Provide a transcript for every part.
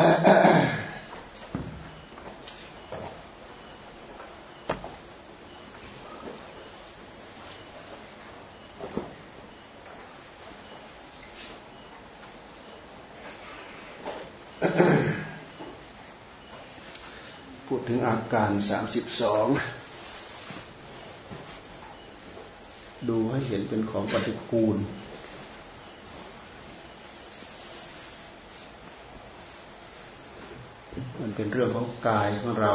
พูดถึงอาการสามสิบสองดูให้เห็นเป็นของปฏิกูล มัน เป็นเรื่องของกายของเรา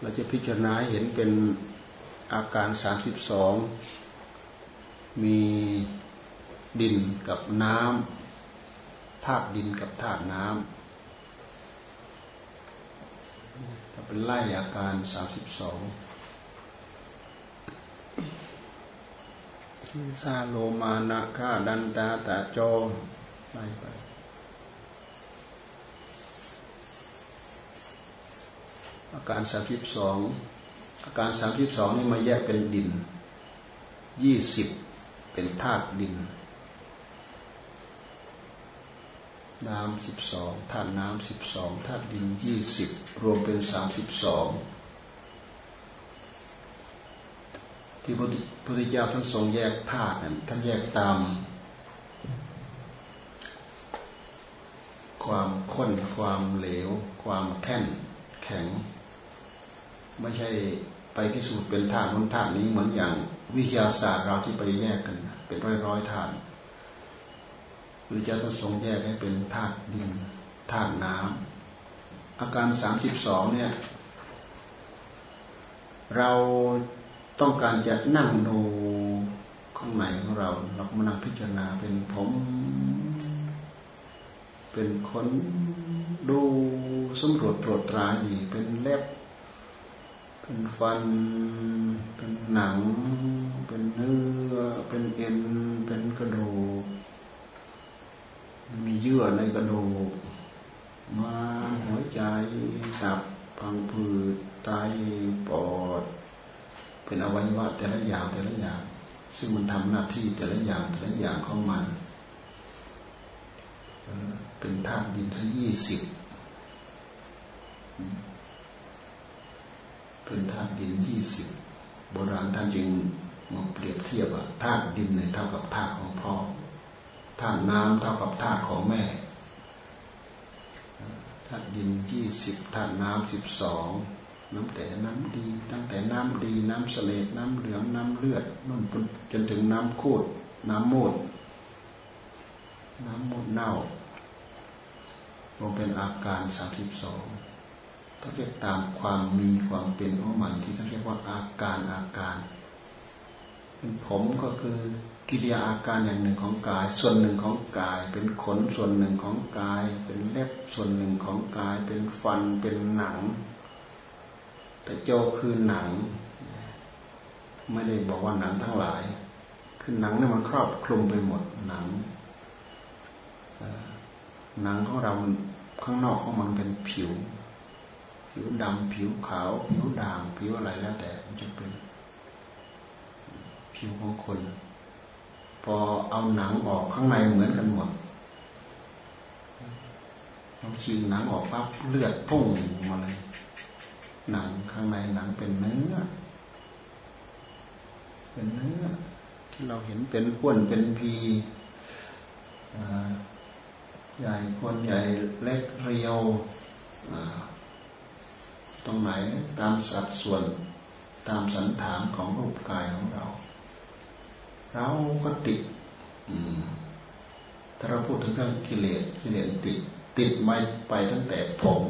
เราจะพิจารณาเห็นเป็นอาการสามสิบสองมีดินกับน้ำธาตุดินกับธาตุน้ำเป็นไล่อาการสามสิบสองซาโลมานะฆาดันตาตะโจไล่ไป อาการสามสิบสองอาการสามสิบสองนี่มาแยกเป็นดินยี่สิบเป็นธาตุดิน น้ำสิบสองธาตุน้ำสิบสองธาตุดินยี่สิบรวมเป็นสามสิบสองที่พระพุทธเจ้าท่านทรงแยกธาตุท่านแยกตาม ความข้นความเหลว ความแข็งแข็ง ไม่ใช่ไปพิสูจน์เป็นธาตุนู้นธาตุนี้เหมือนอย่างวิทยาศาสตร์เราที่ไปแยกกัน เป็นร้อยร้อยธาตุพระเจ้าท่านทรงแยกให้เป็นธาตุดินธาตุน้ำอาการสามสิบสองเนี่ยเราต้องการจะนั่งดูข้างในของเราเรามานั่งพิจารณาเป็นผม เป็นคนดูสำรวจตรวจตราดีเป็นเล็บ เป็นฟัน เป็นหนัง เป็นเนื้อ เป็นเอ็น เป็นกระดูก มีเยื่อในกระดูกมาหัวใจตับพังผืดไตปอด เป็นอวัยวะแต่ละอย่างแต่ละอย่าง ซึ่งมันทำหน้าที่แต่ละอย่างแต่ละอย่างของมัน เป็นธาตุดินทั้งยี่สิบ เป็นธาตุดินยี่สิบโบราณท่านจึงมาเปรียบเทียบว่าธาตุดินเนี่ยเท่ากับธาตุของพ่อธาตุน้ำเท่ากับธาตุของแม่ธาตุดินยี่สิบธาตุน้ำสิบสองน้ำแต่น้ำดี ตั้งแต่น้ำดีน้ำเสลดน้ำเหลืองน้ำเลือดนุ่นจนถึงน้ำโคดน้ำโมด น้ำโมดเน่ารวมเป็นอาการสามสิบสอง ถ้าเรียกตามความมีความเป็นของมันที่เขานเรียกว่าอาการอาการเป็นผมก็คือกิริยาอาการอย่างหนึ่งของกาย ส่วนหนึ่งของกาย เป็นขนส่วนหนึ่งของกาย เป็นเล็บส่วนหนึ่งของกาย เป็นฟันเป็นหนัง แต่โจคือหนัง ไม่ได้บอกว่าหนังทั้งหลาย คือหนังนี่มันครอบคลุมไปหมดหนังหนังของเราข้างนอกของมันเป็นผิว ผิวดำผิวขาว ผิวด่างผิวอะไรแล้วแต่มันจะเป็น ผิวของคน พอเอาหนังออกข้างในเหมือนกันหมดเราชิงหนังออกปั๊บเลือดพุ่งมาเลย หนังข้างในหนังเป็นเนื้อ เป็นเนื้อ ที่เราเห็นเป็นอ้วนเป็นพีใหญ่คนใหญ่เล็กเรียว ตรงไหนตามสัดส่วนตามสันฐานของรูปกายของเรา เราก็ติดถ้าเราพูดถึงเรื่องกิเลสกิเลสติด ติดไม่ไปตั้งแต่ผม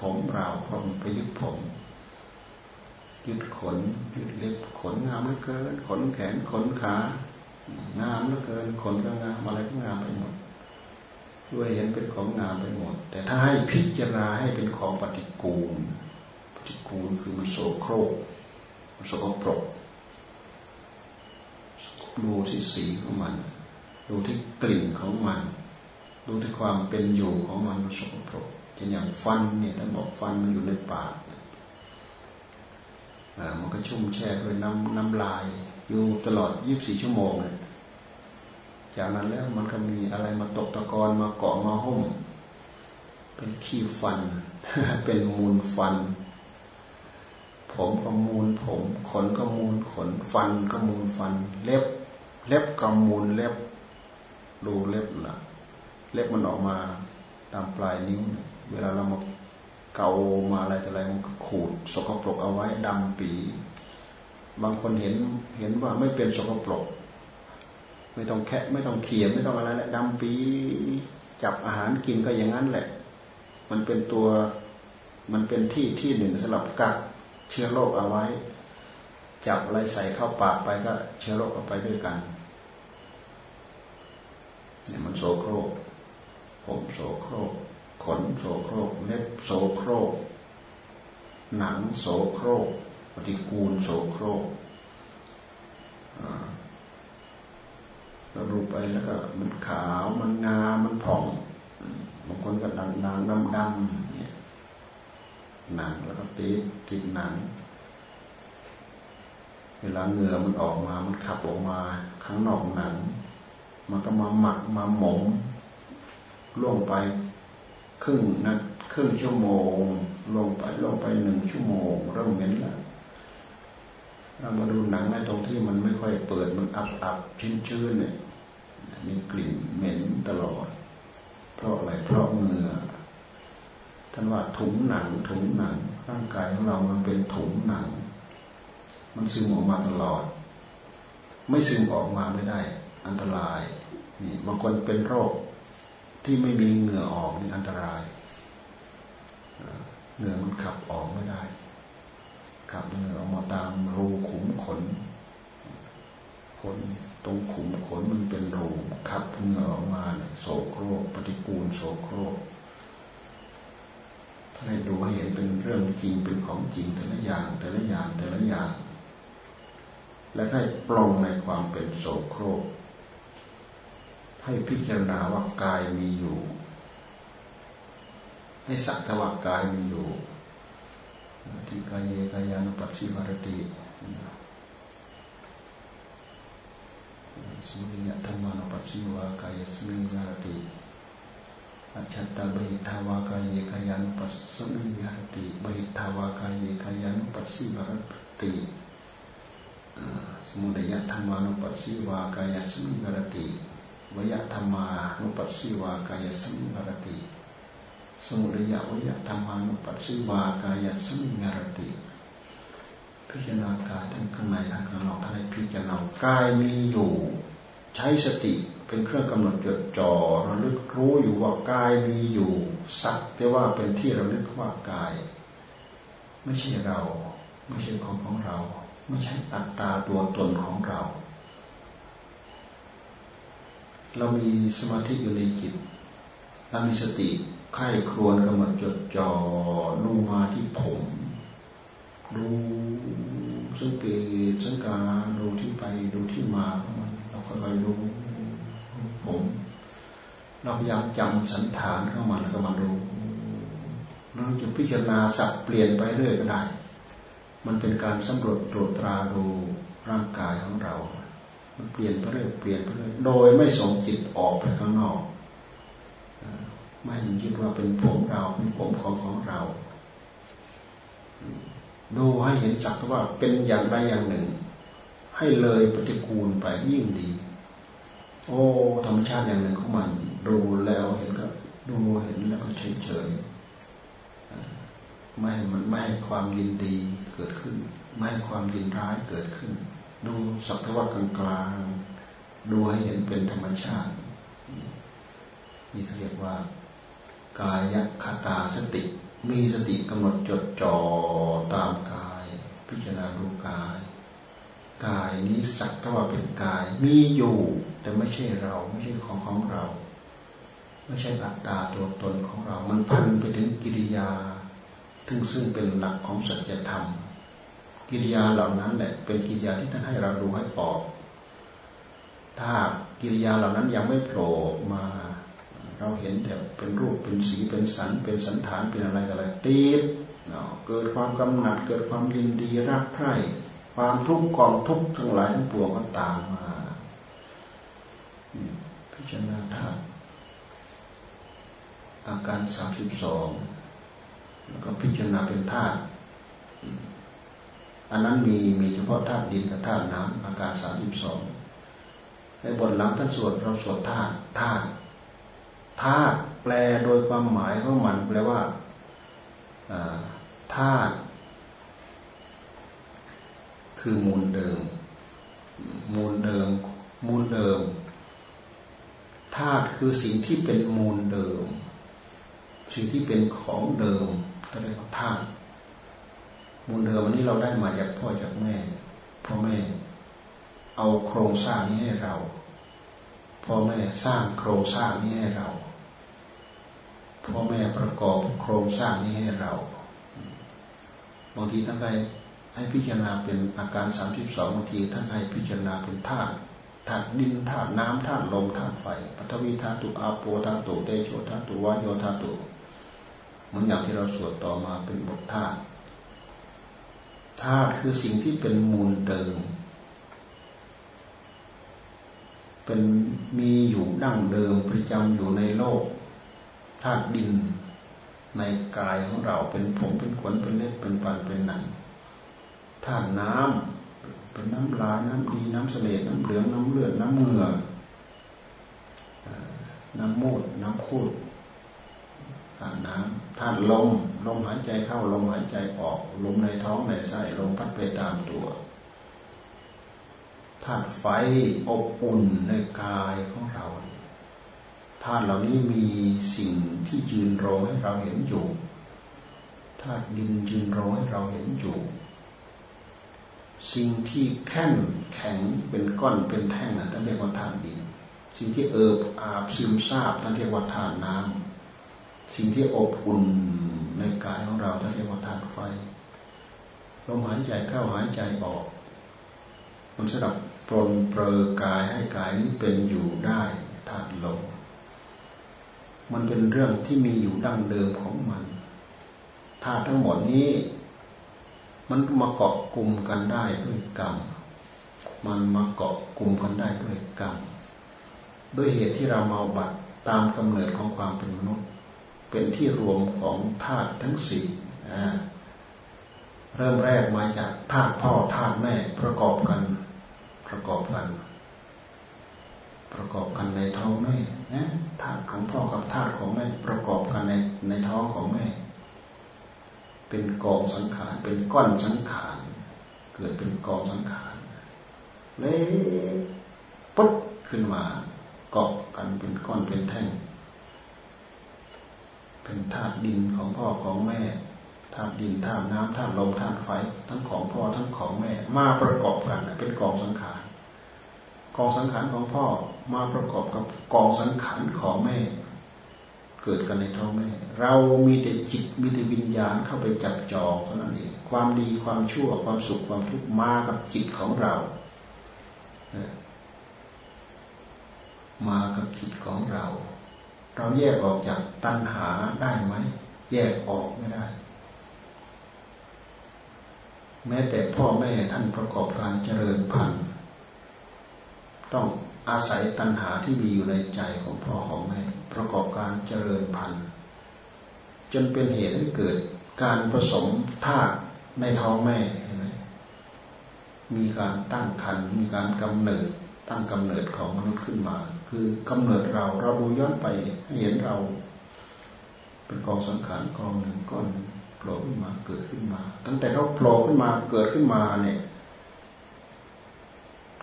ผมเราพรมไปยึดผมยึดขนยึดเล็บขนงามเหลือเกิน ขนแขนขนขางามเหลือเกิน ขนก็งามอะไรก็งามไปหมดด้วยเห็นเป็นของงามไปหมด แต่ถ้าให้พิจารณาให้เป็นของปฏิกูล ปฏิกูลคือมันโสโครกมันโสกปรกดูที่สีของมัน ดูที่กลิ่นของมัน ดูที่ความเป็นอยู่ของมันมันโสกปรกช่นอย่างฟันเนี่ยท่านบอกฟันมันอยู่ในปากมันก็ชุ่มแช่ด้วยน้ำน้ำลาย อยู่ตลอดยี่บสี่ชั่วโมงเลยจากนั้นแล้วมันก็มีอะไรมาตกตะกอนมาเกาะมาหุ้ม เป็นขี้ฟัน เป็นมูลฟัน ผมก็มูลผม ขนก็มูลขน ฟันก็มูลฟัน เล็บ เล็บก็มูลเล็บดูเล็บนะเล็บมันออกมาตามปลายนิ้ว เวลาเรามาเกามาอะไรแต่อะไรมันขูดสกปรกเอาไว้ดำปี บางคนเห็นเห็นว่าไม่เป็นสกปรก ไม่ต้องแคะไม่ต้องเขียไม่ต้องอะไรแล้วดำปีจับอาหารกินก็อย่างนั้นแหละ มันเป็นตัวมันเป็นที่ที่หนึ่งสำหรับกัก เชื้อโรคเอาไว้ จับอะไรใส่เข้าปากไปก็ เชื้อโรคเอาไปด้วยกันเนี่ยมันโสโครกผมโสโครกขนโสโครกเล็บโสโครก หนังโสโครกปฏิกูลโสโครกเราดูไปแล้วก็มันขาวมันงามมันผ่องบางคนก็ดังดังดำดำ หนังแล้วก็ติดติดหนัง เวลาเหงื่อมันออกมามันขับออกมาข้างนอกหนัง มันก็มาหมักมาหมมล่วงไปครึ่งนะครึ่งชั่วโมง ลงไปลงไปหนึ่งชั่วโมงเริ่มเหม็นแล้วเรามาดูหนังในตรงที่มันไม่ค่อยเปิดมันอับอับชื้นชื้นเนี่ยมีกลิ่นเหม็นตลอด เพราะอะไรเพราะเหงื่อ ท่านว่าถุงหนังถุงหนังร่างกายของเรามันเป็นถุงหนัง มันซึมออกมาตลอด ไม่ซึมออกมาไม่ได้ อันตรายนี่บางคนเป็นโรคที่ไม่มีเหงื่อออกนี่อันตรายเหงื่อมันขับออกไม่ได้ขับเหงื่อออกมาตามรูขุมขนขนตรงขุมขนมันเป็นรูขับเหงื่อออกมาเนี่ยโสโครกปฏิกูลโสโครก ให้ดูให้เห็นเป็นเรื่องจริงเป็นของจริงแต่ละอย่างแต่ละอย่างแต่ละอย่าง และให้ปลงในความเป็นโสโครก ให้พิจารณาว่ากายมีอยู่ ให้สักทว่ากายมีอยู่ที่กายเยกายานุปัสสิวารติสุริยธรรมานุปัสสิวากายสมิวารติ อัจฉตบริทาวากายยกายานุปัสสมิวาติบริทาวากายยกายานุปัสสิวารติสมุทัยธรรมานุปัสสิวากายสมิวารติวยธรรมานุปัสสิวากายสมิวารติ สมุทัยวิยธรรมานุปัสสิวากายสัมมารติ พิจารณากายทั้งข้างในทั้งข้างนอกทั้งในพิจารณากายมีอยู่ ใช้สติ เป็นเครื่องกำหนดจดจ่อระลึกรู้อยู่ว่ากายมีอยู่สักแต่ว่าเป็นที่ระลึกว่ากาย ไม่ใช่เรา ไม่ใช่ของของเรา ไม่ใช่อัตตาตัวตนของเรา เรามีสมาธิอยู่ในจิตเรามีสติไข้ครวนกำหนดจดจ่อลงมาที่ผมดูสังเกตสังการดูที่ไปดูที่มาของมันเราก็ไปดู ผมเราพยายามจำสันฐานเข้ามาแล้วก็มาดูเราจะพิจารณาสับเปลี่ยนไปเรื่อยก็ได้ มันเป็นการสำรวจตรวจตราดูร่างกายของเรา มันเปลี่ยนไปเรื่อยเปลี่ยนไปเรื่อยโดยไม่ส่งจิตออกไปข้างนอก ไม่ยึดว่าเป็นผมเราเป็นผมของของเราดูให้เห็นสักว่าเป็นอย่างใดอย่างหนึ่ง ให้เลยปฏิกูลไปยิ่งดี โอ้ธรรมชาติอย่างหนึ่งของมัน ดูแล้วเห็นก็ ดูเห็นแล้วก็เฉยเฉยไม่ให้มันไม่ให้ความยินดีเกิดขึ้น ไม่ให้ความยินร้ายเกิดขึ้น ดูสักว่ากลางกลางดูให้เห็นเป็นธรรมชาตินี่เรียกว่ากายคตาสติ มีสติกำหนดจดจ่อตามกาย พิจารณาดูกาย กายนี้สักเท่าเป็นกาย มีอยู่ แต่ไม่ใช่เราไม่ใช่ของของเรา ไม่ใช่อัตตาตัวตนของเรา มันพันไปถึงกิริยาถึงซึ่งเป็นหลักของสัจธรรม กิริยาเหล่านั้นแหละเป็นกิริยาที่ท่านให้เราดูให้ออก ถ้ากิริยาเหล่านั้นยังไม่โผล่มา เราเห็นแต่เป็นรูปเป็นสีเป็นสัน เป็นสันฐานเป็นอะไรอะไรติดเกิดความกำหนัดเกิดความยินดีรักใคร่ความทุกข์กองทุกข์ทั้งหลายทั้งปวงก็ตามมา พิจารณาธาตุอาการสามสิบสองแล้วก็พิจารณาเป็นธาตุอันนั้นมีมีเฉพาะธาตุดินกับธาตุน้ำอาการสามสิบสองในบทหลังท่านสวดเราสวดธาตุธาตุธาตุแปลโดยความหมายของมันแปลว่าธาตุคือมูลเดิม มูลเดิม มูลเดิม ธาตุคือสิ่งที่เป็นมูลเดิม สิ่งที่เป็นของเดิมเรียกว่าธาตุมูลเดิมอันนี้เราได้มาจากพ่อจากแม่พ่อแม่ เอาโครงสร้างนี้ให้เราพ่อแม่สร้างโครงสร้างนี้ให้เราพ่อแม่ประกอบโครงสร้างนี้ให้เราบางทีท่านใดให้พิจารณาเป็นอาการสามสิบสองบางทีท่านให้พิจารณาเป็นธาตุ ธาตุดินธาตุน้ำธาตุลมธาตุไฟปฐวีธาตุอาโปธาตุเตโชธาตุวายโยธาตุเหมือนอย่างที่เราสวดต่อมาเป็นบทธาตุธาตุคือสิ่งที่เป็นมูลเดิม เป็นมีอยู่ดั้งเดิมประจำอยู่ในโลกธาตุดินในกายของเราเป็นผมเป็นขนเป็นเล็บเป็นปันเป็นหนังธาตุน้ำ เป็นน้ำลายน้ำดีน้ำเสลดน้ำเหลืองน้ำเลือดน้ำเหงื่อน้ำมูดน้ำคูดธาตุน้ำธาตุลมลมหายใจเข้าลมหายใจออกลมในท้องในไส้ลมพัดไปตามตัวธาตุไฟอบอุ่นในกายของเราธาตุเหล่านี้มีสิ่งที่ยืนรอให้เราเห็นอยู่ธาตุดินยืนรอให้เราเห็นอยู่ สิ่งที่แข็งแข็งเป็นก้อนเป็นแท่งนะท่านเรียกว่าธาตุดิน สิ่งที่เอิบอาบซึมซาบท่านเรียกว่าธาตุน้ำสิ่งที่อบอุ่นในกายของเราท่านเรียกว่าธาตุไฟลมหายใจเข้าหายใจออกมันสำหรับปลนเปลือกายให้กายนี้เป็นอยู่ได้ธาตุลมมันเป็นเรื่องที่มีอยู่ดั้งเดิมของมันธาตุทั้งหมดนี้ มันมาเกาะกลุ่มกันได้ด้วยกรรม มันมาเกาะกลุ่มกันได้ด้วยกรรม ด้วยเหตุที่เรามาบัตตามกำเนิดของความเป็นมนุษย์ เป็นที่รวมของธาตุทั้งสี่เริ่มแรกมาจากธาตุพ่อธาตุแม่ประกอบกัน ประกอบกัน ประกอบกันในท้องแม่นะธาตุของพ่อกับธาตุของแม่ประกอบกันในในท้องของแม่ เป็นกองสังขาร เป็นก้อนสังขาร เกิดเป็นกองสังขารเล็กปุ๊บขึ้นมาเกาะกันเป็นก้อนเป็นแท่ง เป็นธาตุดินของพ่อของแม่ธาตุดินธาตุน้ำธาตุลมธาตุไฟทั้งของพ่อทั้งของแม่ มาประกอบกันเป็นกองสังขารกองสังขารของพ่อมาประกอบกับกองสังขารของแม่ เกิดกันในท้องแม่ เรามีแต่จิตมีแต่วิญญาณเข้าไปจับจองเท่านั้นเองความดีความชั่วความสุขความทุกข์มากับจิตของเรา มากับจิตของเรา เราแยกออกจากตัณหาได้ไหม แยกออกไม่ได้ แม้แต่พ่อแม่ท่านประกอบการเจริญพันธุ์ต้องอาศัยตัณหาที่มีอยู่ในใจของพ่อของแม่ ประกอบการเจริญพันธุ์จนเป็นเหตุให้เกิดการผสมธาตุในท้องแม่เห็นไหมมีการตั้งคันมีการกำเนิดตั้งกำเนิดของมนุษย์ขึ้นมา คือกำเนิดเราเราดูย้อนไปเห็นเรา เป็นกองสังขารกองหนึ่งก้อนโผล่ขึ้นมาเกิดขึ้นมา ตั้งแต่เขาโผล่ขึ้นมาเกิดขึ้นมาเนี่ย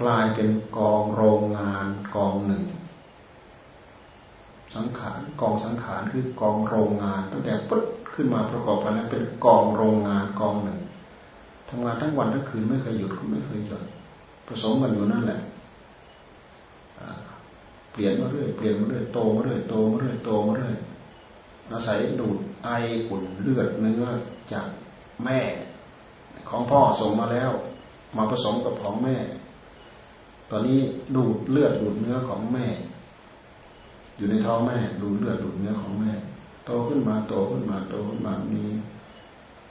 กลายเป็นกองโรงงานกองหนึ่ง สังขารกองสังขารคือกองโรงงานตั้งแต่ปึ๊บขึ้นมาประกอบกันแล้วเป็นกองโรงงานกองหนึ่งทำงานทั้งวันทั้งคืนไม่เคยหยุดก็ไม่เคยหยุดผสมกันอยู่นั่นแหละเปลี่ยนมาเรื่อยเปลี่ยนมาเรื่อยโตมาเรื่อยโตมาเรื่อยโตมาเรื่อยอาศัยดูดไออุ่นเลือดเนื้อจากแม่ ของพ่อส่งมาแล้ว มาผสมกับของแม่ ตอนนี้ดูดเลือดดูดเนื้อของแม่ อยู่ในท้องแม่ดูเลือดดูเนื้อของแม่ โตขึ้นมาโตขึ้นมาโตขึ้นมามี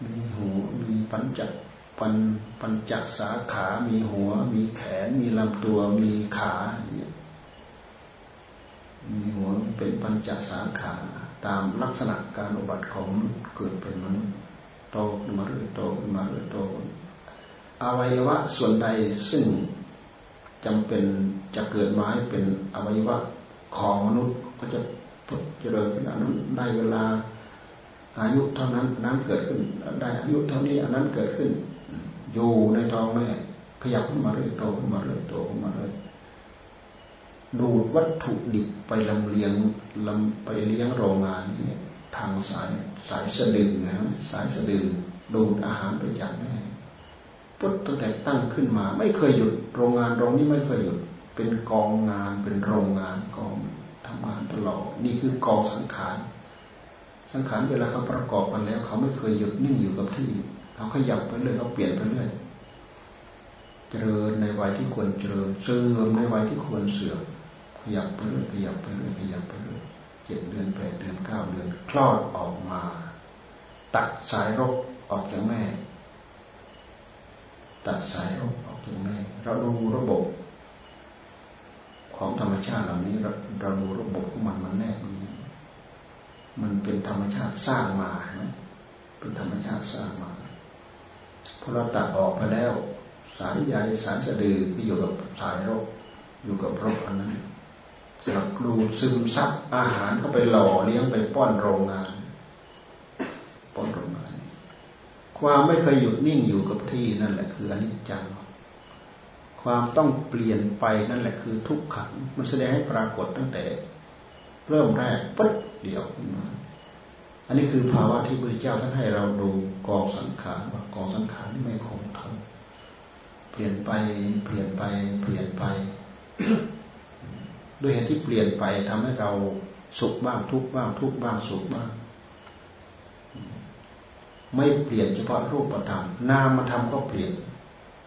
มีหูมีปัญจักปัญปัญจักสาขา มีหัว มีแขน มีลำตัว มีขาเนี่ยมีหัวเป็นปัญจสาขา ตามลักษณะการอุบัติของเกิดเป็นมนุษย์โตขึ้นมาเรื่อยโตขึ้นมาเรื่อยโตอวัยวะส่วนใดซึ่งจำเป็นจะเกิดมาให้เป็นอวัยวะ ของมนุษย์ก็จะเจริญขึ้นอันนั้นได้เวลา อายุเท่านั้นนั้นเกิดขึ้นได้อายุเท่านี้อันนั้นเกิดขึ้น อยู่ในท้องแม่ขยับขึ้นมาเรื่อยโตขึ้นมาเรื่อยโตขึ้นมาเรื่อยดูดวัตถุดิบไปลำเลียงลำไปเลี้ยงโรงงานนี่ทางสายสายสะดือนะสายสะดือดูดอาหารไปจากแม่พุทธตั้งแต่ตั้งขึ้นมา ไม่เคยหยุด โรงงานโรงนี้ไม่เคยหยุด เป็นกองงานเป็นโรงงานกองทำงานตลอดนี่คือกองสังขารสังขารเวลาเขาประกอบกันแล้ว เขาไม่เคยหยุดนิ่งอยู่กับที่เขาขยับไปเรื่อยเขาเปลี่ยนไปเรื่อยเจริญในวัยที่ควรเจริญเสื่อมในวัยที่ควรเสื่อมขยับไปเรื่อยขยับไปเรื่อยขยับไปเรื่อยเจ็ดเดือนแปดเดือนเก้าเดือนคลอดออกมา ตัดสายรกออกจากแม่ ตัดสายรกออกจากแม่เราดูระบบ ของธรรมชาติเหล่านี้เราเราดูระบบของมันมันแน่นีมันเป็นธรรมชาติสร้างมาไหมเป็นธรรมชาติสร้างมาพอเราตัดออกไปแล้ว สายใยสายสะดือที่อยู่กับสายรกอยู่กับรกอันนั้นสลับดูซึมซับอาหารเข้าไปหล่อเลี้ยงไปป้อนโรงงานป้อนโรงงาน ความไม่เคยหยุดนิ่งอยู่กับที่นั่นแหละคืออนิจจัง ความต้องเปลี่ยนไปนั่นแหละคือทุกขัง มันแสดงให้ปรากฏตั้งแต่ เริ่มแรกปุ๊บเดียวขึ้นมาอันนี้คือภาวะที่พระเจ้าท่านให้เราดูกองสังขารว่ากองสังขารไม่คงทนเปลี่ยนไปเปลี่ยนไปเปลี่ยนไป ด้วยเหตุที่เปลี่ยนไปทำให้เราสุขบ้างทุกบ้าง ทุกบ้างสุขบ้าง ไม่เปลี่ยนเฉพาะรูปธรรมนามธรรมก็เปลี่ยน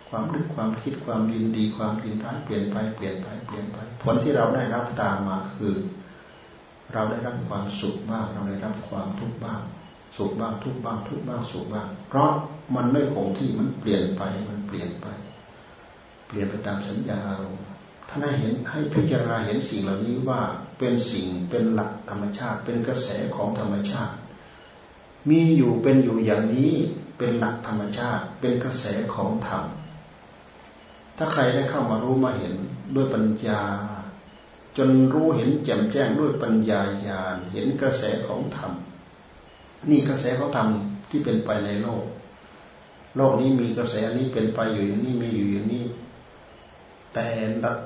ความนึกความคิดความยินดี ความยินร้ายเปลี่ยนไปเปลี่ยนไปเปลี่ยนไป ผลที่เราได้รับตามมาคือ เราได้รับความสุขบ้างเราได้รับความทุกข์บ้าง สุขบ้างทุกข์บ้างทุกข์บ้างสุขบ้าง เพราะมันไม่คงที่มันเปลี่ยนไปมันเปลี่ยนไป เปลี่ยนไปตามสัญญาอารมณ์ท่านให้เห็นให้พิจารณาเห็นสิ่งเหล่านี้ว่าเป็นสิ่งเป็นหลักธรรมชาติ เป็นกระแสของธรรมชาติ มีอยู่เป็นอยู่อย่างนี้เป็นหลักธรรมชาติ เป็นกระแสของธรรม ถ้าใครได้เข้ามารู้มาเห็นด้วยปัญญา จนรู้เห็นแจ่มแจ้งด้วยปัญญาญาณเห็นกระแสของธรรมนี่กระแสของธรรมที่เป็นไปในโลก โลกนี้มีกระแสนี้เป็นไปอยู่อย่างนี้มีอยู่อย่างนี้ แต่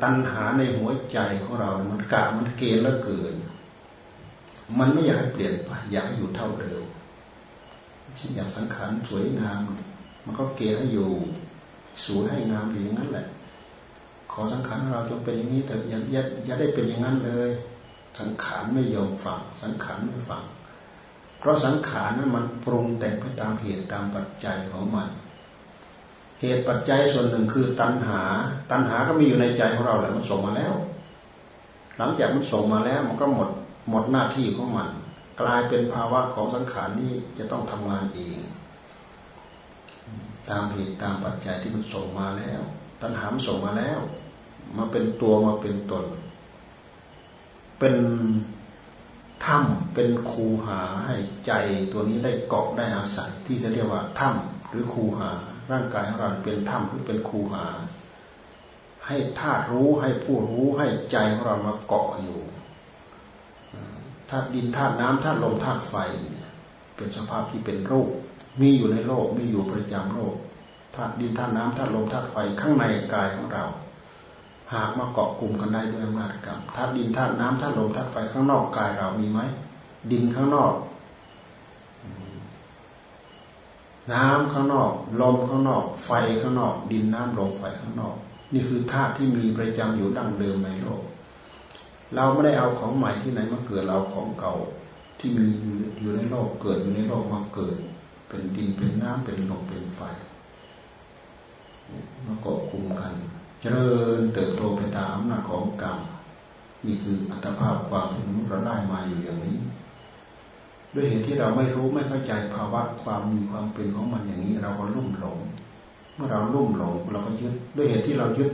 ตัณหาในหัวใจของเรา มันกะมันเกณฑ์แล้วเกิน มันไม่อยากให้เปลี่ยนไปอยากให้อยู่เท่าเดิมอยากสังขารสวยงาม มันก็เกณฑ์ให้อยู่ สวยให้งามอยู่อย่างนั้นแหละ ขอสังขารเราจงเป็นอย่างนี้แต่อย่าอย่าอย่าได้เป็นอย่างนั้นเลย สังขารไม่ยอมฟังสังขารไม่ฟังเพราะสังขารนั้นมันปรุงแต่งไปตามเหตุตามปัจจัยของมัน เหตุปัจจัยส่วนหนึ่งคือตัณหา ตัณหาก็มีอยู่ในใจของเราแหละมันส่งมาแล้ว หลังจากมันส่งมาแล้วมันก็หมดหมดหน้าที่ของมัน กลายเป็นภาวะของสังขารนี้จะต้องทำงานเอง ตามเหตุตามปัจจัยที่มันส่งมาแล้ว ตัณหามันส่งมาแล้ว มาเป็นตัวมาเป็นตน เป็นถ้ำเป็นคูหาให้ใจตัวนี้ได้เกาะได้อาศัยที่จะเรียกว่าถ้ำหรือคูหา ร่างกายของเราเป็นถ้ำหรือเป็นคูหา ให้ธาตุรู้ให้ผู้รู้ให้ใจของเรามาเกาะอยู่ธาตุดินธาตุน้ำธาตุลมธาตุไฟ เป็นสภาพที่เป็นโรค มีอยู่ในโลกมีอยู่ประจำโลกธาตุดินธาตุน้ำธาตุลมธาตุไฟข้างในกายของเรา หากมาเกาะกลุ่มกันได้ด้วยอำนาจกรรมธาตุดินธาตุน้ำธาตุลมธาตุไฟข้างนอกกายเรามีไหมดินข้างนอก น้ำข้างนอกลมข้างนอก ไฟข้างนอก ดินน้ำลมไฟข้างนอก นี่คือธาตุที่มีประจำอยู่ดั้งเดิมในโลก เราไม่ได้เอาของใหม่ที่ไหนมาเกิดเราของเก่าที่มีอยู่ในโลกเกิดอยู่ในโลกมาเกิด เป็นดินเป็นน้ำเป็นลมเป็นไฟมาเกาะกลุ่มกัน เจริญเติบโตไปตามอำนาจของกรรมนี่คืออัตภาพความที่มนุษย์เราได้มาอยู่อย่างนี้ ด้วยเหตุที่เราไม่รู้ไม่เข้าใจภาวะความมีความเป็นของมันอย่างนี้เราก็ลุ่มหลง เมื่อเราลุ่มหลงเราก็ยึด ด้วยเหตุที่เรายึด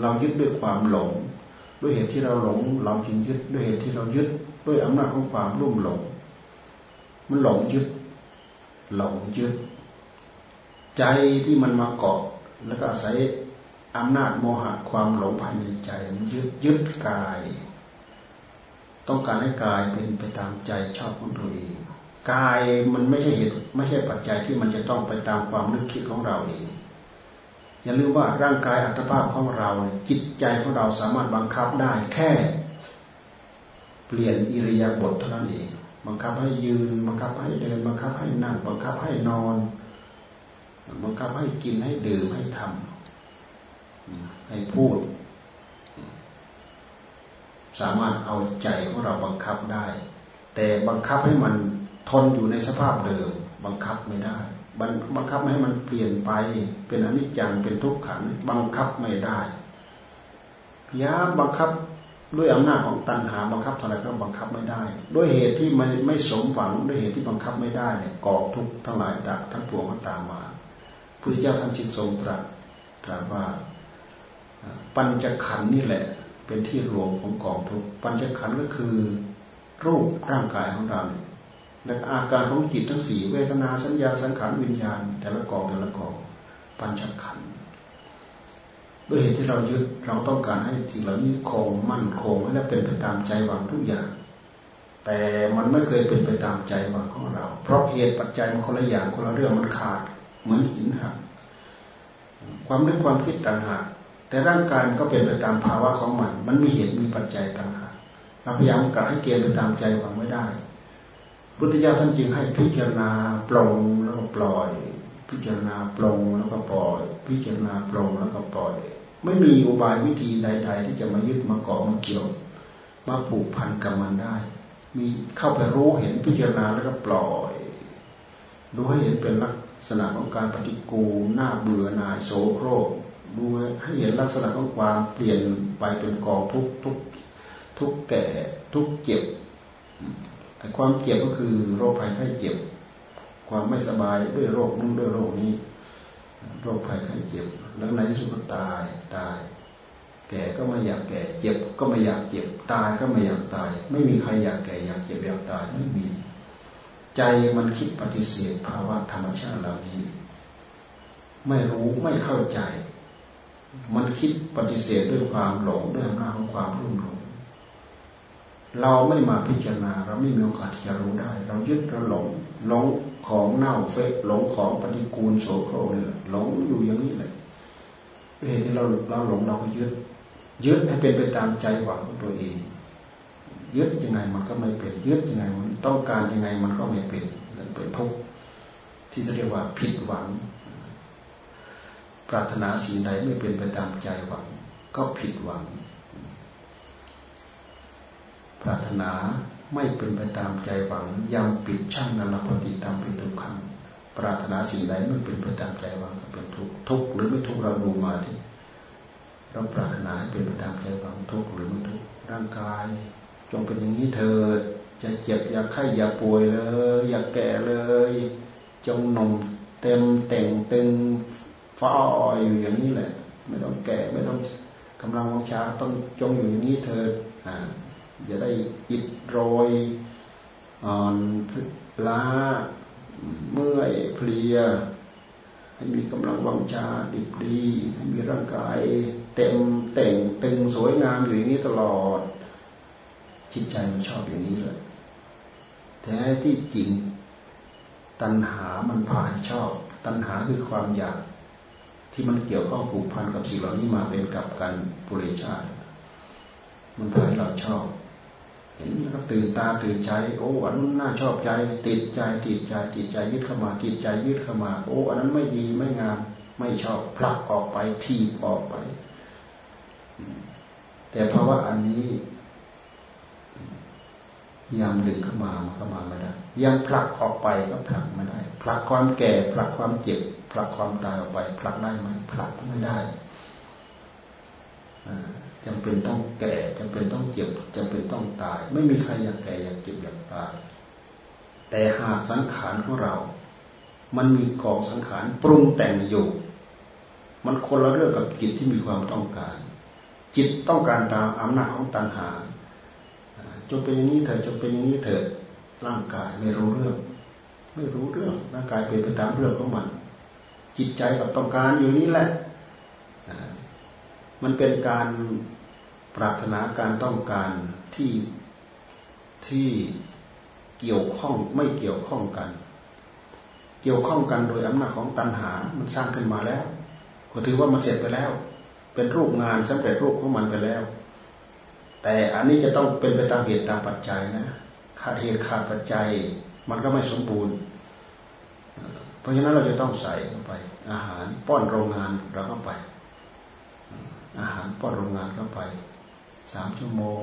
เรายึดด้วยความหลง ด้วยเหตุที่เราหลง เราจึงยึด ด้วยเหตุที่เรายึด ด้วยอำนาจของความรุ่มหลง มันหลงยึด หลงยึด ใจที่มันมาเกาะ แล้วก็อาศัยอำนาจโมหะความหลงภายในใจมันยึดยึดกาย ต้องการให้กายเป็นไปตามใจชอบของตัวเองกายมันไม่ใช่เหตุไม่ใช่ปัจจัยที่มันจะต้องไปตามความนึกคิดของเราเองอย่าลืมว่าร่างกายอัตภาพของเราจิตใจของเราสามารถบังคับได้แค่ เปลี่ยนอิริยาบถเท่านั้นเอง บังคับให้ยืน บังคับให้เดิน บังคับให้นั่ง บังคับให้นอน บังคับให้กินให้ดื่มให้ทำให้พูด สามารถเอาใจของเราบังคับได้ แต่บังคับให้มันทนอยู่ในสภาพเดิม บังคับไม่ได้บังคับไม่ให้มันเปลี่ยนไป เป็นอนิจจังเป็นทุกขังบังคับไม่ได้พยายามบังคับ ด้วยอำนาจของตัณหาบังคับเท่าไรก็บังคับไม่ได้ ด้วยเหตุที่มันไม่สมหวังด้วยเหตุที่บังคับไม่ได้เนี่ยก่อทุกข์ทั้งหลายจากทั้งปวงก็ตามมาพุทธเจ้าท่านจิตทรงตรัสตรัสว่า ปัญจขันธ์นี่แหละ เป็นที่รวมของกองทุกปัญจขันธ์ก็คือ รูปร่างกายของเราเนี่ยและอาการของจิตทั้งสี่เวทนาสัญญาสังขารวิญญาณ แต่ละกองแต่ละกองปัญจขันธ์ ด้วยเหตุที่เรายึดเราต้องการให้สิ่งเหล่านี้คงมั่นคงและเป็นไปตามใจหวังทุกอย่าง แต่มันไม่เคยเป็นไปตามใจหวังของเรา เพราะเหตุปัจจัยมันคนละอย่างคนละเรื่องมันขาดเหมือนหินหักความนึกความคิดต่างหากแต่ร่างกายมันก็เป็นไปตามภาวะของมัน มันมีเหตุมีปัจจัยต่างหากเราพยายามกะให้เกณฑ์ไปตามใจหวังไม่ได้พุทธเจ้าท่านจึงให้พิจารณาปลงแล้วก็ปล่อย พิจารณาปลงแล้วก็ปล่อย พิจารณาปลงแล้วก็ปล่อย ไม่มีอุบายวิธีใด ๆ ที่จะมายึดมาเกาะมาเกี่ยว มาผูกพันกับมันได้ มีเข้าไปรู้เห็นพิจารณาแล้วก็ปล่อยดูให้เห็นเป็นลักษณะของการปฏิกูลหน้าเบื่อหน่ายโสโครกดูให้เห็นลักษณะของความเปลี่ยนไปเป็นกองทุกทุกทุกแก่ทุกเจ็บความเจ็บก็คือโรคภัยไข้เจ็บ ความไม่สบายด้วยโรคนู้นด้วยโรคนี้ โรคภัยไข้เจ็บ แล้วในที่สุดก็ตายตาย แก่ก็ไม่อยากแก่ เจ็บก็ไม่อยากเจ็บ ตายก็ไม่อยากตาย ไม่มีใครอยากแก่อยากเจ็บอยากตายไม่มี ใจมันคิดปฏิเสธภาวะธรรมชาติเหล่านี้ ไม่รู้ไม่เข้าใจ มันคิดปฏิเสธด้วยความหลงด้วยอำนาจของความรุ่มหลงเราไม่มาพิจารณา เราไม่มีโอกาสที่จะรู้ได้ เรายึดเราหลงหลงของเน่าเฟะหลงของปฏิกูลโสโครนี่แหละหลงอยู่อย่างนี้เลย เหตุที่เราเราหลงเราก็ยึดยึดให้เป็นไปตามใจหวังของตัวเองยึดยังไงมันก็ไม่เป็นยึดยังไงมันต้องการยังไงมันก็ไม่เป็นนั่นเป็นทุกข์ที่เรียกว่าผิดหวัง ปรารถนาสิ่งใดไม่เป็นไปตามใจหวัง ก็ผิดหวัง ปรารถนาไม่เป็นไปตามใจหวังยังปิดช่างนันปฏิตามเป็นทุกขัง ปรารถนาสิ่งใดไม่เป็นไปตามใจหวังเป็นทุกทุกหรือไม่ทุกข์เราดูมาที่เราปรารถนาให้เป็นไปตามใจหวังทุกข์หรือไม่ทุกข์ร่างกาย จงเป็นอย่างนี้เถิดอย่าเจ็บอย่าไข้อย่าป่วยเลย อย่าแก่เลย จงนมเต็มแต่งเต็มฟ้าอยู่อย่างนี้แหละ ไม่ต้องแก่ไม่ต้องกำลังวังชาต้องจงอยู่อย่างนี้เถิดอ่าอย่าได้อิดโรยอ่อนล้า เมื่อยเพลีย ให้มีกำลังวังชาดีดีให้มีร่างกาย เต็มแต่งตึงสวยงามอยู่อย่างนี้ตลอด จิตใจมันชอบอย่างนี้เลยแท้ที่จริงตัณหามันพาชอบ ตัณหาคือความอยาก ที่มันเกี่ยวข้องผูกพันกับสิ่งเหล่านี้มาเป็นกับกันปุเรชาติมันพาให้เราชอบ แล้วก็ตื่นตาตื่นใจ โอ้อันนั้นน่าชอบใจ ติดใจติดใจติดใจยึดเข้ามา ติดใจยึดเข้ามา โอ้ อันนั้นไม่ดีไม่งาม ไม่ชอบผลักออกไปทีบออกไป แต่เพราะว่าอันนี้ยามดึงเข้ามามันเข้ามาไม่ได้ยังผลักออกไปก็ผลักไม่ได้ผลักความแก่ผลักความเจ็บผลักความตายออกไปผลักได้ไหมผลักไม่ได้ จำเป็นต้องแก่จำเป็นต้องเจ็บจำเป็นต้องตาย ไม่มีใครอยากแก่อยากเจ็บอยากตาย แต่หากสังขารของเรา มันมีกองสังขารปรุงแต่งอยู่ มันคนละเรื่องกับจิตที่มีความต้องการ จิตต้องการตามอำนาจของตัณหาจจงเป็นอย่างนี้เถิดจงเป็นอย่างนี้เถิดร่างกายไม่รู้เรื่อง ไม่รู้เรื่องร่างกายเป็นไปตามเรื่องของมัน จิตใจกับต้องการอยู่นี้แหละ มันเป็นการปรารถนาการต้องการที่ที่เกี่ยวข้องไม่เกี่ยวข้องกัน เกี่ยวข้องกันโดยอำนาจของตัณหา มันสร้างขึ้นมาแล้ว ก็ถือว่ามันเสร็จไปแล้ว เป็นรูปงานสำเร็จรูปของมันไปแล้ว แต่อันนี้จะต้องเป็นไปตามเหตุตามปัจจัยนะขาดเหตุขาดปัจจัย มันก็ไม่สมบูรณ์ เพราะฉะนั้นเราจะต้องใส่เข้าไป อาหารป้อนโรงงานเราก็ไป อาหารป้อนโรงงานเข้าไปสามชั่วโมง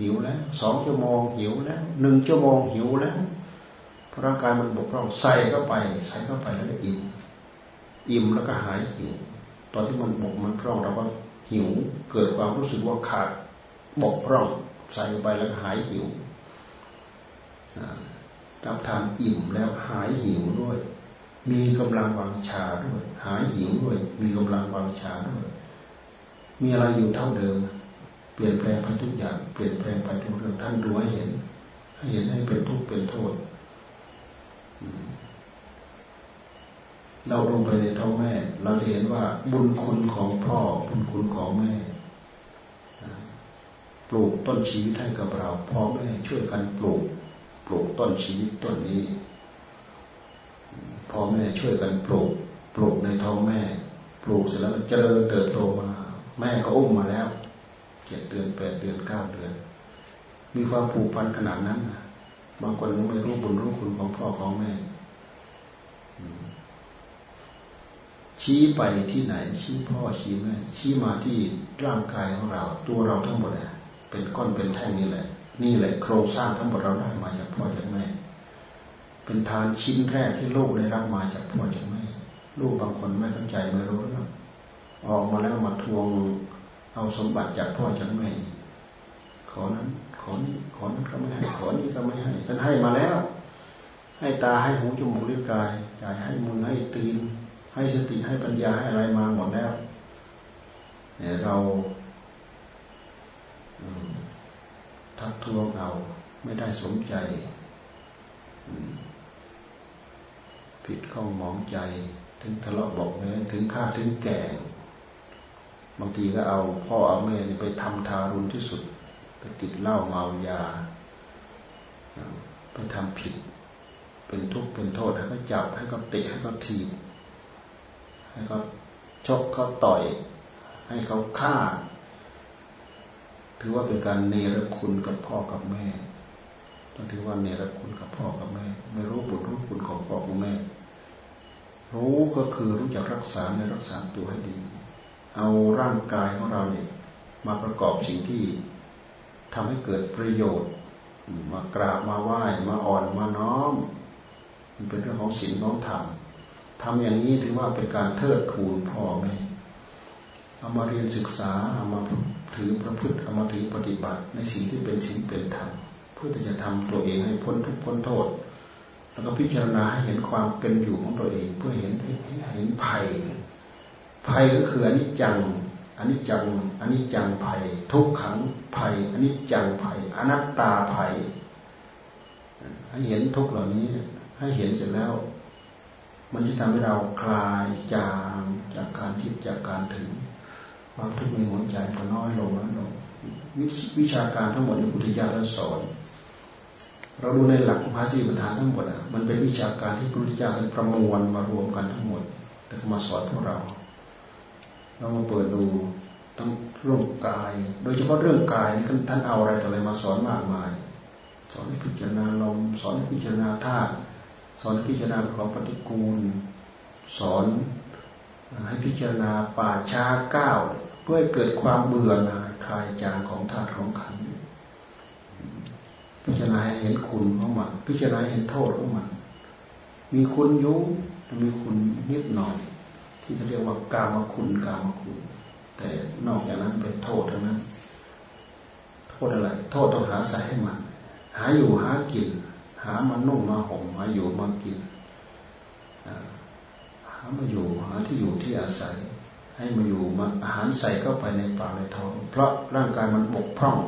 หิวแล้วสองชั่วโมง หิวแล้วหนึ่งชั่วโมงหิวแล้วร่างกายมันบกพร่องใส่เข้าไป ใส่เข้าไปแล้วก็อิ่มอิ่มแล้วก็หายหิวตอนที่มันบกมันพร่องเราก็หิวเกิดความรู้สึกว่าขาดบกพร่อง ใส่ไปแล้วหายหิวรับทานอิ่มแล้วหายหิวด้วย มีกำลังวังชาด้วย หายหิวด้วย มีกำลังวังชาด้วย มีอะไรอยู่เท่าเดิม เปลี่ยนแปลงไปทุกอย่าง เปลี่ยนแปลงไปทุกเรื่องท่านดูให้เห็น ให้เห็นให้เป็นทุกข์เป็นโทษเราลงไปในท้องแม่ เราจะเห็นว่าบุญคุณของพ่อ บุญคุณของแม่ ปลูกต้นชีวิตให้กับเราพ่อแม่ช่วยกันปลูก ปลูกต้นชีวิตต้นนี้พ่อแม่ช่วยกันปลูก ปลูกในท้องแม่ ปลูกเสร็จแล้วเจริญเติบโตมา แม่ก็อุ้มมาแล้วเจ็ดเดือนแปดเดือนเก้าเดือน มีความผูกพันขนาดนั้นบางคนไม่รู้บุญรู้คุณของพ่อของแม่ชี้ไปที่ไหน ชี้พ่อชี้แม่ชี้มาที่ร่างกายของเรา ตัวเราทั้งหมดเป็นก้อนเป็นแท่งนี่แหละ นี่แหละโครงสร้างทั้งหมดเราได้มาจากพ่อจากแม่ เป็นทานชิ้นแรกที่ลูกได้รับมาจากพ่อจากแม่ลูกบางคนไม่เข้าใจไม่รู้เรื่อง ออกมาแล้วมาทวงเอาสมบัติจากพ่อจากแม่ขอนั้น ขอนี้ขอนั้นก็ไม่ให้ขอนี้ก็ไม่ให้ท่านให้มาแล้ว ให้ตาให้หูจมูกลิ้นกายใจให้มือให้ตีน ให้สติให้ปัญญาให้อะไรมาหมดแล้วเนี่ยเราทักทวงเอาไม่ได้สมใจผิดข้องมองใจ ถึงทะเลาะบอกแม้ถึงฆ่าถึงแก่ บางทีก็เอาพ่อเอาแม่ไปทำทารุณที่สุด ไปติดเหล้าเมายา ไปทำผิด เป็นทุกข์เป็นโทษให้เขาจับให้เขาเตะให้เขาถีบ ให้เขาชกเขาต่อย ให้เขาฆ่า ถือว่าเป็นการเนรคุณกับพ่อกับแม่ต้องถือว่าเนรคุณกับพ่อกับแม่ ไม่รู้บุญรู้คุณของพ่อของแม่ รู้ก็คือรู้จักรักษาในรักษาตัวให้ดี เอาร่างกายของเราเนี่ยมาประกอบสิ่งที่ทำให้เกิดประโยชน์ มากราบมาไหว้มาอ่อนมาน้อม มันเป็นเรื่องของศีลของธรรมทำอย่างนี้ถือว่าเป็นการเทิดทูนพ่อแม่เอามาเรียนศึกษาเอามาถือประพฤติเอามาถือปฏิบัติ ในสิ่งที่เป็นสิ่งเป็นธรรมเพื่อจะทำตัวเองให้พ้นทุกข์พ้นโทษ แล้วก็พิจารณาให้เห็นความเป็นอยู่ของตัวเอง เพื่อเห็นเห็นภัย ภัยก็คืออนิจจังอนิจจังอนิจจังภัย ทุกขังภัยอนิจจังภัย อนัตตาภัย ให้เห็นทุกเหล่านี้ ให้เห็นเสร็จแล้ว มันจะทำให้เราคลายจางจากการทิพจากการถึงความทุกข์ในหัวใจก็น้อยลงน้อยลงวิชาการทั้งหมดในพุทธิยาท่านสอนเราดูในหลักภาษีปัญหาทั้งหมดอะมันเป็นวิชาการที่พระพุทธเจ้าท่านประมวลมารวมกันทั้งหมดแล้วก็มาสอนพวกเรา เรามาเปิดดูต้องเรื่องกาย โดยเฉพาะเรื่องกายนี่ท่านเอาอะไรต่ออะไรมาสอนมากมาย สอนพิจารณาลมสอนพิจารณาธาตุสอนพิจารณาของปฏิกูล สอนให้พิจารณาป่าช้าเก้าเพื่อเกิดความเบื่อหน่ายคลายจางของธาตุของขันพิจารณาเห็นคุณของมันพิจารณาเห็นโทษของมัน มีคุณยุ่งมีคุณนิดหน่อย ที่เขาเรียกว่ากามคุณกามคุณ แต่นอกจากนั้นเป็นโทษเท่านั้น โทษอะไร โทษต้องหาใส่ให้มัน หาอยู่หากิน หามานุ่งมาห่มหาอยู่มากินหามาอยู่หาที่อยู่ที่อาศัย ให้มาอยู่มาอาหารใส่เข้าไปในปากในท้อง เพราะร่างกายมันบกพร่อง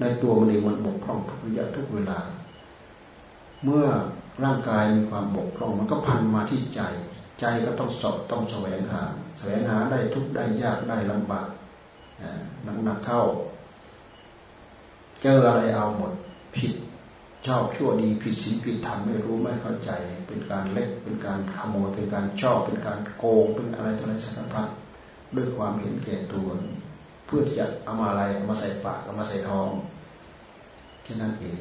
ในตัวมันเองมันบกพร่องทุกระยะทุกเวลา เมื่อร่างกายมีความบกพร่องมันก็พันมาที่ใจ ใจก็ต้องสอบต้องแสวงหา แสวงหาได้ทุกได้ยากได้ลำบากนักหนักเข้า เจออะไรเอาหมด ผิดชอบชั่วดีผิดศีลผิดธรรมไม่รู้ไม่เข้าใจ เป็นการเล็กเป็นการขโมยเป็นการชอบเป็นการโกงเป็นอะไรต่ออะไรสารพัดด้วยความเห็นแก่ตัว เพื่อที่จะเอามาอะไรเอามาใส่ปากเอามาใส่ท้องแค่นั้นเอง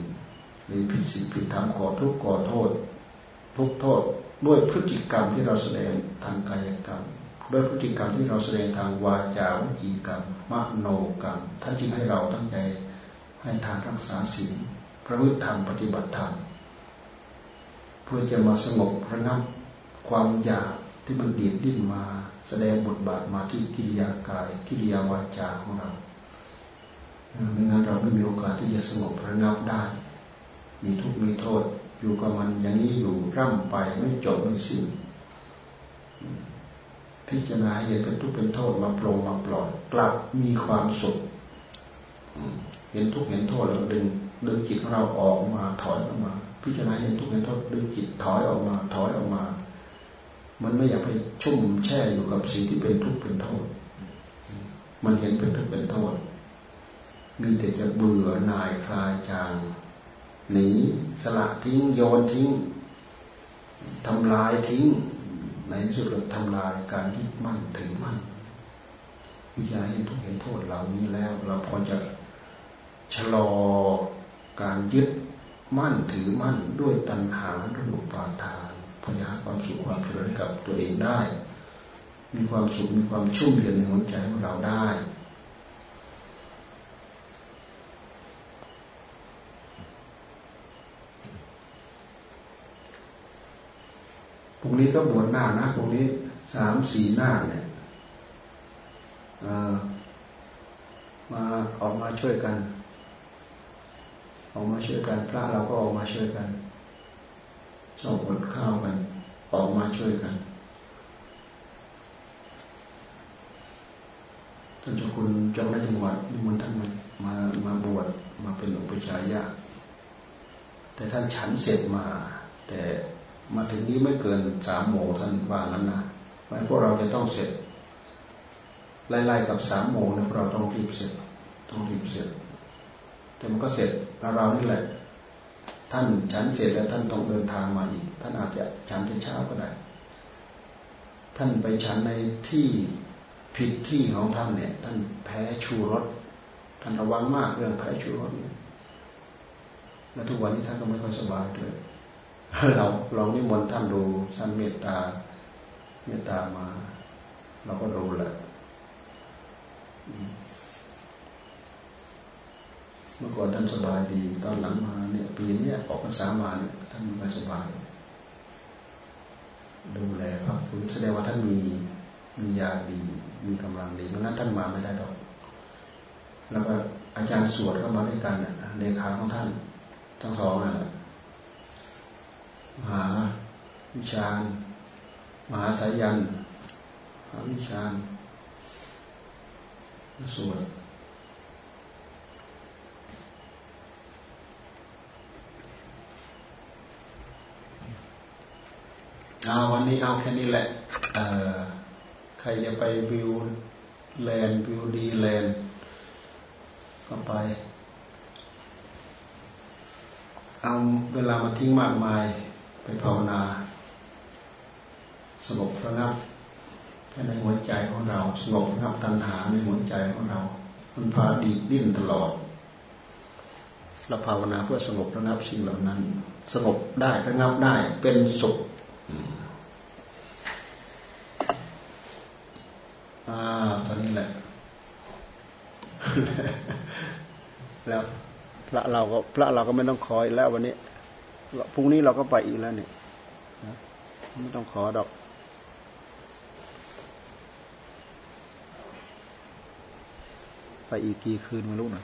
หรือผิดศีลผิดธรรมก่อทุกข์ก่อโทษ ทุกโทษด้วยพฤติกรรมที่เราแสดงทางกายกรรม ด้วยพฤติกรรมที่เราแสดงทางวาจาวิจีกรรมมโนกรรมท่านจึงให้เราตั้งใจให้ทานรักษาศีลประพฤติธรรมปฏิบัติธรรมเพื่อจะมาสงบระงับความอยากที่มันดีดดิ้นมาแสดงบทบาทมาที่กิริยากายกิริยาวาจาของเราไม่งั้นเราไม่มีโอกาสที่จะสงบระงับได้ มีทุกข์มีโทษ อยู่กับมันอย่างนี้อยู่ร่ำไปไม่จบไม่สิ้นพิจารณาเห็นเป็นทุกข์เป็นโทษมาปรงมาปล่อยกลับมีความสุขเห็นทุกข์เห็นโทษแล้วดึงดึงจิตของเราออกมาถอยออกมา พิจารณาเห็นทุกข์เห็นโทษดึงจิตถอยออกมา ถอยออกมา มันไม่อยากไปชุ่มแช่อยู่กับสิ่งที่เป็นทุกข์เป็นโทษ มันเห็นเป็นทุกข์เป็นโทษ มีแต่จะเบื่อหน่ายคลายจาง หนีสละทิ้งโยนทิ้งทำลายทิ้ง ในที่สุดเราทำลายการยึดมั่นถือมั่นวิญญาณเห็นทุกเห็นโทษเหล่านี้แล้ว เราพอจะชะลอการยึดมั่นถือมั่นด้วยตัณหาด้วยอุปาทานพยาความสุขความเจริญกับตัวเองได้ มีความสุขมีความชุ่มเย็นในหัวใจของเราได้ พรุ่งนี้ก็บวชหน้านะพรุ่งนี้สามสี่หน้าเนี่ยมาออกมาช่วยกัน ออกมาช่วยกัน พระเราก็ออกมาช่วยกันส่งอดข้าวกัน ออกมาช่วยกันท่านเจ้าคุณเจ้าหน้าจังหวัดนิมนต์ท่านมามามาบวชมาเป็นอุปชายะแต่ท่านฉันเสร็จมา แต่ มาถึงนี้ไม่เกินสามโมงท่านว่างั้นนะเพราะพวกเราจะต้องเสร็จไล่ๆกับสามโมงนะเราต้องรีบเสร็จ ต้องรีบเสร็จ แต่มันก็เสร็จเรานี่แหละ ท่านฉันเสร็จแล้วท่านต้องเดินทางมาอีก ท่านอาจจะฉันเช้าก็ได้ ท่านไปฉันในที่ผิดที่ของท่านเนี่ย ท่านแพ้ชูรสท่านระวังมากเรื่องแพ้ชูรสเนี่ยและทุกวันนี้ท่านก็ไม่ค่อยสบายด้วย เราลองนิมนต์ท่านดูท่านเมตตา เมตตามา เราก็รู้แหละเมื่อก่อนท่านสบายดี ตอนหลังมาเนี่ยปีนี้ออกพรรษามาเนี่ยท่านไม่สบาย ดูแลครับคือแสดงว่าท่านมีมียาดี มีกำลังดีเพราะนั้นท่านมาไม่ได้ดอก แล้วก็อาจารย์สวดก็มาด้วยกันในขาของท่าน ทั้งสองนั่นแหละ มหาวิชาญมหาสายันมหาวิชาญสวดเอาวันนี้เอาแค่นี้แหละใครจะไปวิวแลนวิวดีแลนก็ไป เอาเวลามาทิ้งมากมาย ไปภาวนาสงบระงับในหัวใจของเราสงบระงับตัณหาในหัวใจของเรา มันพาดีดิ้นตลอดเราภาวนาเพื่อสงบระงับสิ่งเหล่านั้น สงบได้ระงับได้เป็นสุขอ่าตอนนี้แหละ แล้วพระเราก็พระเราก็ไม่ต้องคอยแล้ววันนี้ พรุ่งนี้เราก็ไปอีกแล้วเนี่ยไม่ต้องขอดอก ไปอีกกี่คืนไม่รู้นะ